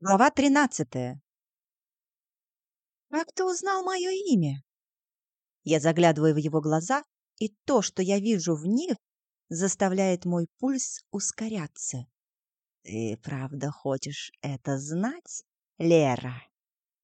Глава тринадцатая. «Как ты узнал мое имя?» Я заглядываю в его глаза, и то, что я вижу в них, заставляет мой пульс ускоряться. «Ты правда хочешь это знать, Лера?»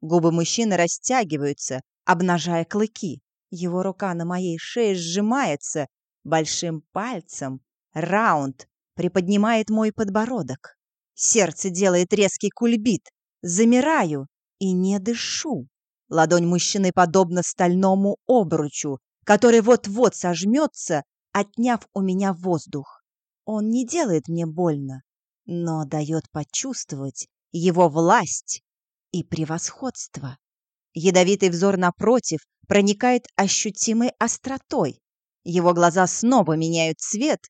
Губы мужчины растягиваются, обнажая клыки. Его рука на моей шее сжимается, большим пальцем раунд приподнимает мой подбородок. Сердце делает резкий кульбит. Замираю и не дышу. Ладонь мужчины подобна стальному обручу, который вот-вот сожмется, отняв у меня воздух. Он не делает мне больно, но дает почувствовать его власть и превосходство. Ядовитый взор напротив проникает ощутимой остротой. Его глаза снова меняют цвет,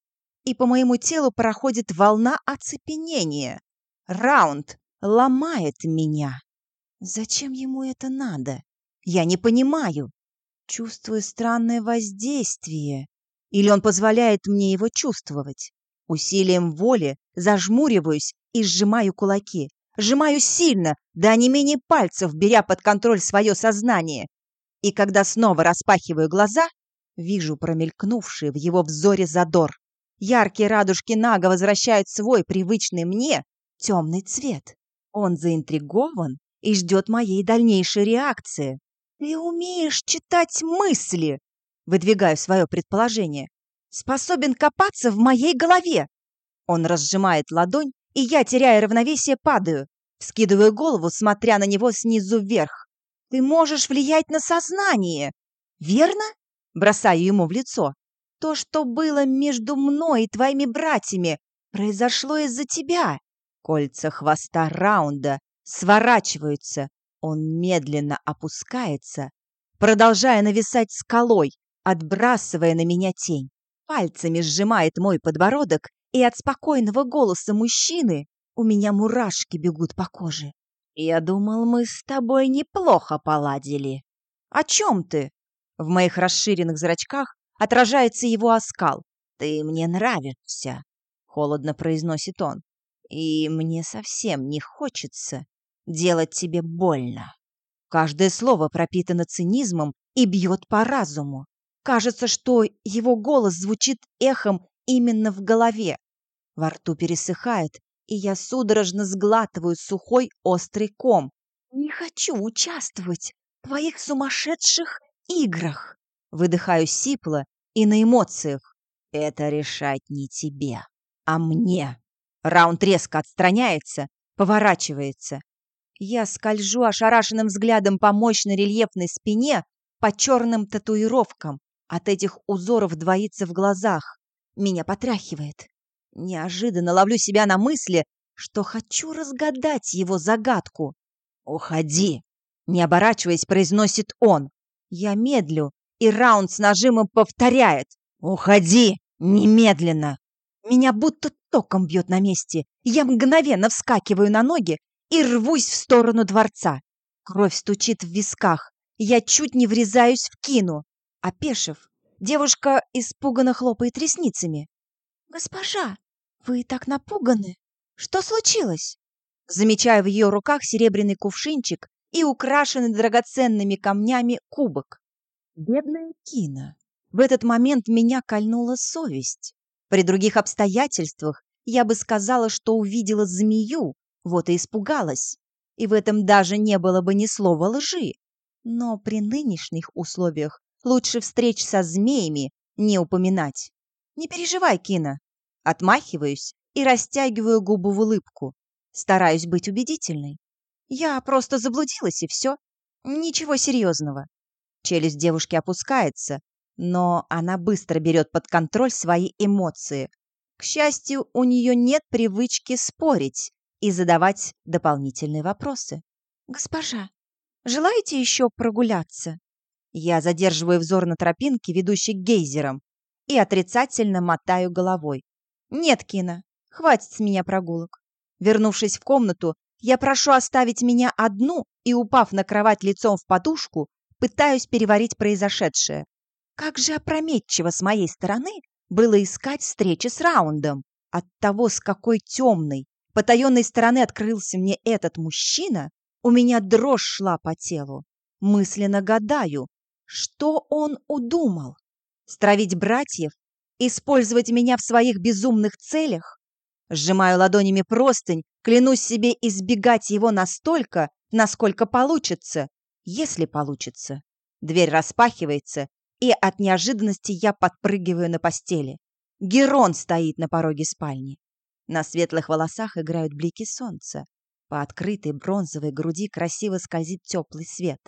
и по моему телу проходит волна оцепенения. Раунд ломает меня. Зачем ему это надо? Я не понимаю. Чувствую странное воздействие. Или он позволяет мне его чувствовать? Усилием воли зажмуриваюсь и сжимаю кулаки. Сжимаю сильно, до не менее пальцев, беря под контроль свое сознание. И когда снова распахиваю глаза, вижу промелькнувший в его взоре задор. Яркие радужки Нага возвращают свой привычный мне темный цвет. Он заинтригован и ждет моей дальнейшей реакции. «Ты умеешь читать мысли!» Выдвигаю свое предположение. «Способен копаться в моей голове!» Он разжимает ладонь, и я, теряя равновесие, падаю. Вскидываю голову, смотря на него снизу вверх. «Ты можешь влиять на сознание!» «Верно?» Бросаю ему в лицо. То, что было между мной и твоими братьями, произошло из-за тебя. Кольца хвоста раунда сворачиваются. Он медленно опускается, продолжая нависать скалой, отбрасывая на меня тень. Пальцами сжимает мой подбородок, и от спокойного голоса мужчины у меня мурашки бегут по коже. «Я думал, мы с тобой неплохо поладили». «О чем ты?» В моих расширенных зрачках отражается его оскал. «Ты мне нравишься», — холодно произносит он. «И мне совсем не хочется делать тебе больно». Каждое слово пропитано цинизмом и бьет по разуму. Кажется, что его голос звучит эхом именно в голове. Во рту пересыхает, и я судорожно сглатываю сухой острый ком. «Не хочу участвовать в твоих сумасшедших играх!» Выдыхаю сипло и на эмоциях. Это решать не тебе, а мне. Раунд резко отстраняется, поворачивается. Я скольжу ошарашенным взглядом по мощной рельефной спине, по черным татуировкам. От этих узоров двоится в глазах. Меня потряхивает. Неожиданно ловлю себя на мысли, что хочу разгадать его загадку. «Уходи!» Не оборачиваясь, произносит он. Я медлю, и раунд с нажимом повторяет «Уходи! Немедленно!» Меня будто током бьет на месте. Я мгновенно вскакиваю на ноги и рвусь в сторону дворца. Кровь стучит в висках. Я чуть не врезаюсь в кину. Опешив, девушка испуганно хлопает ресницами. «Госпожа, вы так напуганы. Что случилось?» Замечаю в ее руках серебряный кувшинчик и украшенный драгоценными камнями кубок. Бедная Кина. В этот момент меня кольнула совесть. При других обстоятельствах я бы сказала, что увидела змею, вот и испугалась. И в этом даже не было бы ни слова лжи. Но при нынешних условиях лучше встреч со змеями не упоминать. Не переживай, Кина. Отмахиваюсь и растягиваю губу в улыбку. Стараюсь быть убедительной. Я просто заблудилась, и все. Ничего серьезного. Челюсть девушки опускается, но она быстро берет под контроль свои эмоции. К счастью, у нее нет привычки спорить и задавать дополнительные вопросы. «Госпожа, желаете еще прогуляться?» Я задерживаю взор на тропинке, ведущей к гейзерам, и отрицательно мотаю головой. «Нет, Кина, хватит с меня прогулок». Вернувшись в комнату, я прошу оставить меня одну и, упав на кровать лицом в подушку, пытаюсь переварить произошедшее. Как же опрометчиво с моей стороны было искать встречи с Раундом. От того, с какой темной, потаенной стороны открылся мне этот мужчина, у меня дрожь шла по телу. Мысленно гадаю, что он удумал? Стравить братьев? Использовать меня в своих безумных целях? Сжимаю ладонями простынь, клянусь себе избегать его настолько, насколько получится, если получится. Дверь распахивается, и от неожиданности я подпрыгиваю на постели. Герон стоит на пороге спальни. На светлых волосах играют блики солнца. По открытой бронзовой груди красиво скользит теплый свет.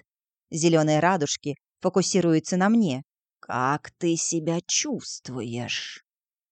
Зеленые радужки фокусируются на мне. «Как ты себя чувствуешь?»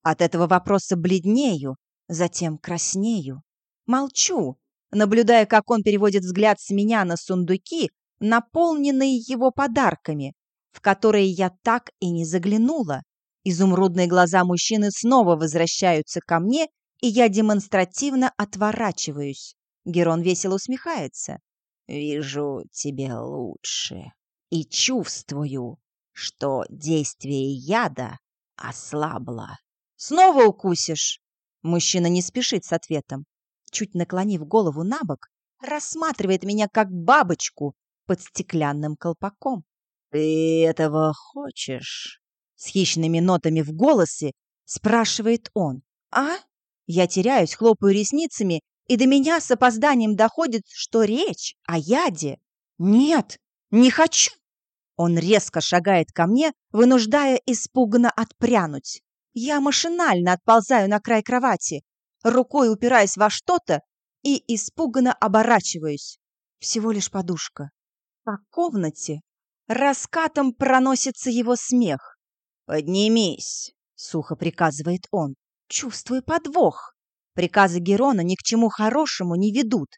От этого вопроса бледнею, затем краснею. Молчу, наблюдая, как он переводит взгляд с меня на сундуки, наполненные его подарками, в которые я так и не заглянула. Изумрудные глаза мужчины снова возвращаются ко мне, и я демонстративно отворачиваюсь. Герон весело усмехается. «Вижу тебе лучше и чувствую, что действие яда ослабло. Снова укусишь?» Мужчина не спешит с ответом. Чуть наклонив голову на бок, рассматривает меня как бабочку под стеклянным колпаком. «Ты этого хочешь?» С хищными нотами в голосе спрашивает он. «А?» Я теряюсь, хлопаю ресницами, и до меня с опозданием доходит, что речь о яде. «Нет, не хочу!» Он резко шагает ко мне, вынуждая испуганно отпрянуть. Я машинально отползаю на край кровати, рукой упираясь во что-то и испуганно оборачиваюсь. Всего лишь подушка. По комнате раскатом проносится его смех. «Поднимись!» — сухо приказывает он. Чувствую подвох. Приказы Герона ни к чему хорошему не ведут.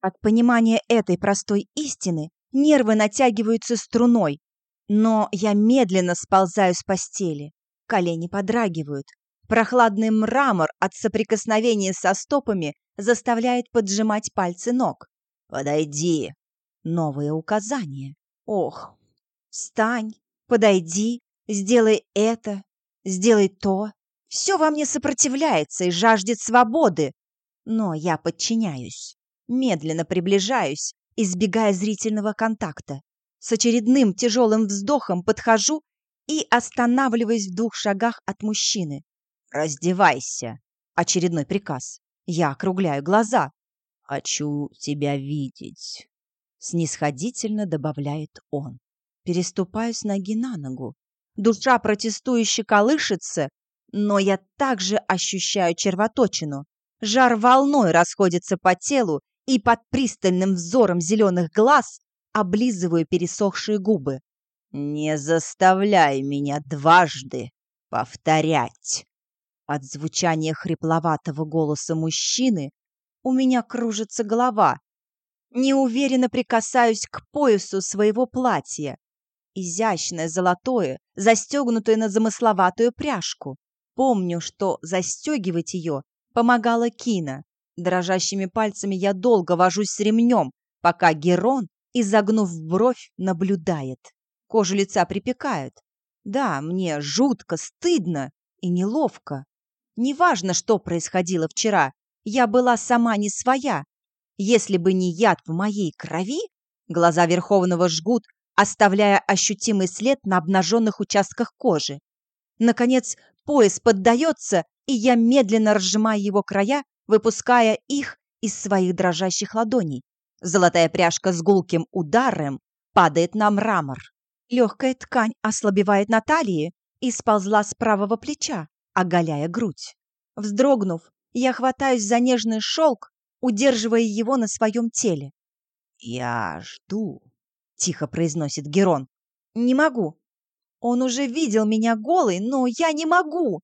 От понимания этой простой истины нервы натягиваются струной. Но я медленно сползаю с постели. Колени подрагивают. Прохладный мрамор от соприкосновения со стопами заставляет поджимать пальцы ног. «Подойди!» Новое указание. «Ох, встань, подойди, сделай это, сделай то». Все во мне сопротивляется и жаждет свободы. Но я подчиняюсь, медленно приближаюсь, избегая зрительного контакта. С очередным тяжелым вздохом подхожу и останавливаюсь в двух шагах от мужчины. «Раздевайся!» — очередной приказ. Я округляю глаза. «Хочу тебя видеть!» — снисходительно добавляет он. Переступаю с ноги на ногу. Душа протестующе колышется, но я также ощущаю червоточину. Жар волной расходится по телу, и под пристальным взором зеленых глаз облизываю пересохшие губы. «Не заставляй меня дважды повторять!» От звучания хрипловатого голоса мужчины у меня кружится голова. Неуверенно прикасаюсь к поясу своего платья. Изящное золотое, застегнутое на замысловатую пряжку. Помню, что застегивать ее помогала Кина. Дрожащими пальцами я долго вожусь с ремнем, пока Герон, изогнув бровь, наблюдает. Кожа лица припекает. Да, мне жутко, стыдно и неловко. Неважно, что происходило вчера, я была сама не своя. Если бы не яд в моей крови, глаза Верховного жгут, оставляя ощутимый след на обнаженных участках кожи. Наконец, Пояс поддается, и я медленно разжимаю его края, выпуская их из своих дрожащих ладоней. Золотая пряжка с гулким ударом падает на мрамор. Легкая ткань ослабевает на талии и сползла с правого плеча, оголяя грудь. Вздрогнув, я хватаюсь за нежный шелк, удерживая его на своем теле. «Я жду», — тихо произносит Герон. «Не могу. Он уже видел меня голой, но я не могу.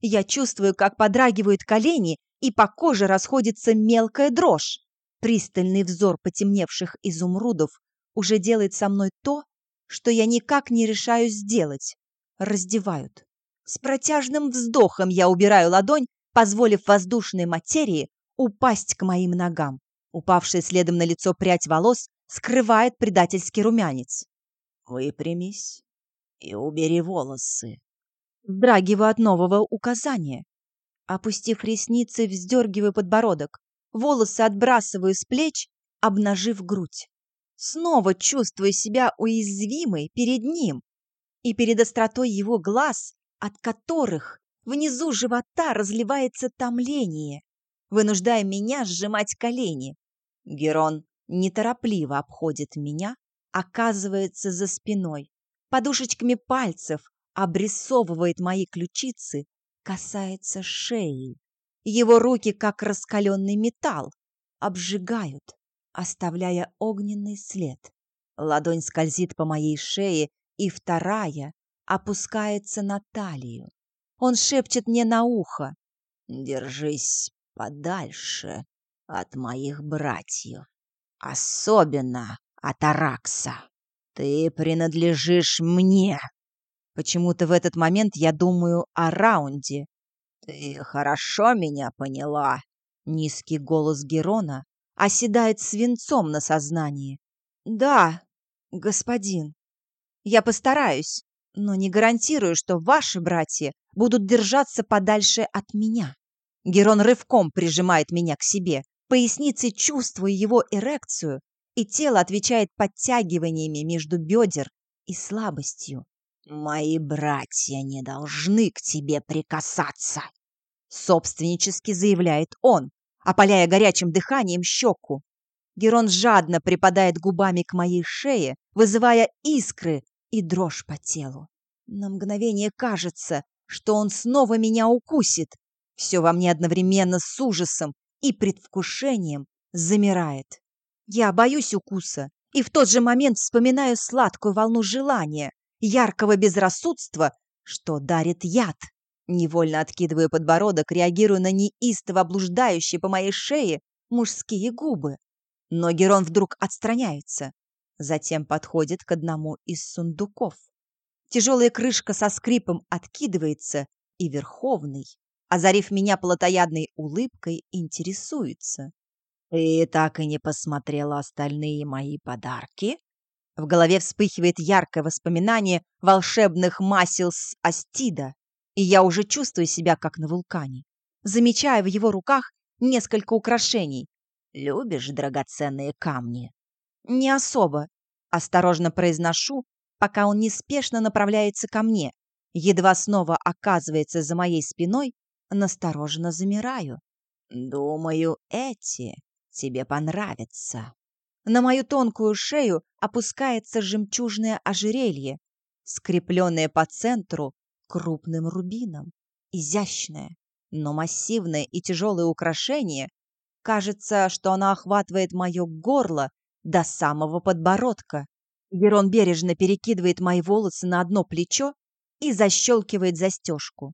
Я чувствую, как подрагивают колени, и по коже расходится мелкая дрожь. Пристальный взор потемневших изумрудов уже делает со мной то, что я никак не решаюсь сделать. Раздевают. С протяжным вздохом я убираю ладонь, позволив воздушной материи упасть к моим ногам. Упавшая следом на лицо прядь волос скрывает предательский румянец. «Выпрямись», и убери волосы. Вздрагиваю от нового указания. Опустив ресницы, вздергиваю подбородок. волосы отбрасываю с плеч, обнажив грудь. Снова чувствую себя уязвимой перед ним и перед остротой его глаз, от которых внизу живота разливается томление, вынуждая меня сжимать колени. Герон неторопливо обходит меня, оказывается за спиной, подушечками пальцев обрисовывает мои ключицы, касается шеи. Его руки, как раскаленный металл, обжигают, оставляя огненный след. Ладонь скользит по моей шее, и вторая опускается на талию. Он шепчет мне на ухо. «Держись подальше от моих братьев, особенно от Аракса. Ты принадлежишь мне». Почему-то в этот момент я думаю о раунде. «Ты хорошо меня поняла?» Низкий голос Герона оседает свинцом на сознании. «Да, господин, я постараюсь, но не гарантирую, что ваши братья будут держаться подальше от меня». Герон рывком прижимает меня к себе, поясницей чувствую его эрекцию, и тело отвечает подтягиваниями между бедер и слабостью. «Мои братья не должны к тебе прикасаться», — собственнически заявляет он, опаляя горячим дыханием щеку. Герон жадно припадает губами к моей шее, вызывая искры и дрожь по телу. На мгновение кажется, что он снова меня укусит. Все во мне одновременно с ужасом и предвкушением замирает. Я боюсь укуса и в тот же момент вспоминаю сладкую волну желания, яркого безрассудства, что дарит яд. Невольно откидываю подбородок, реагирую на неистово блуждающие по моей шее мужские губы. Но Герон вдруг отстраняется. Затем подходит к одному из сундуков. Тяжелая крышка со скрипом откидывается, и Верховный, озарив меня плотоядной улыбкой, интересуется. «Ты так и не посмотрела остальные мои подарки?» В голове вспыхивает яркое воспоминание волшебных масел с Астида, и я уже чувствую себя как на вулкане. Замечаю в его руках несколько украшений. «Любишь драгоценные камни?» «Не особо», — осторожно произношу, пока он неспешно направляется ко мне. Едва снова оказывается за моей спиной, настороженно замираю. «Думаю, эти тебе понравятся». На мою тонкую шею опускается жемчужное ожерелье, скрепленное по центру крупным рубином. Изящное, но массивное и тяжелое украшение. Кажется, что оно охватывает мое горло до самого подбородка. Герон бережно перекидывает мои волосы на одно плечо и защелкивает застежку.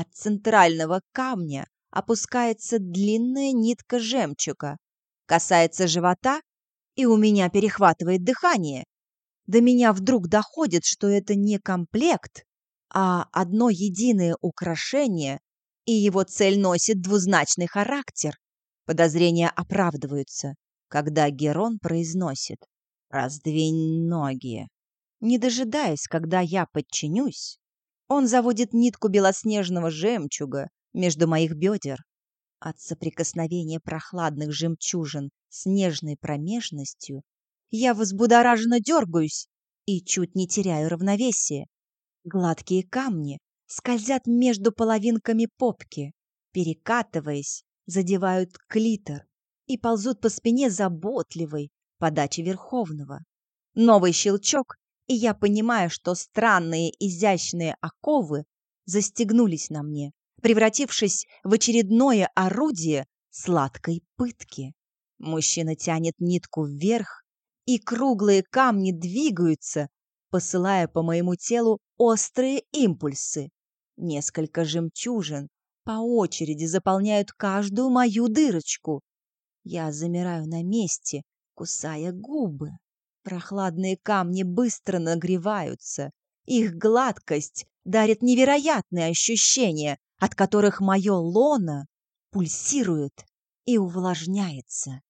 От центрального камня опускается длинная нитка жемчуга, касается живота и у меня перехватывает дыхание. До меня вдруг доходит, что это не комплект, а одно единое украшение, и его цель носит двузначный характер. Подозрения оправдываются, когда Герон произносит «раздвинь ноги». Не дожидаясь, когда я подчинюсь, он заводит нитку белоснежного жемчуга между моих бедер. От соприкосновения прохладных жемчужин с нежной промежностью я возбудораженно дергаюсь и чуть не теряю равновесие. Гладкие камни скользят между половинками попки, перекатываясь, задевают клитор и ползут по спине заботливой подачи Верховного. Новый щелчок, и я понимаю, что странные изящные оковы застегнулись на мне превратившись в очередное орудие сладкой пытки. Мужчина тянет нитку вверх, и круглые камни двигаются, посылая по моему телу острые импульсы. Несколько жемчужин по очереди заполняют каждую мою дырочку. Я замираю на месте, кусая губы. Прохладные камни быстро нагреваются. Их гладкость дарит невероятные ощущения, от которых мое лоно пульсирует и увлажняется.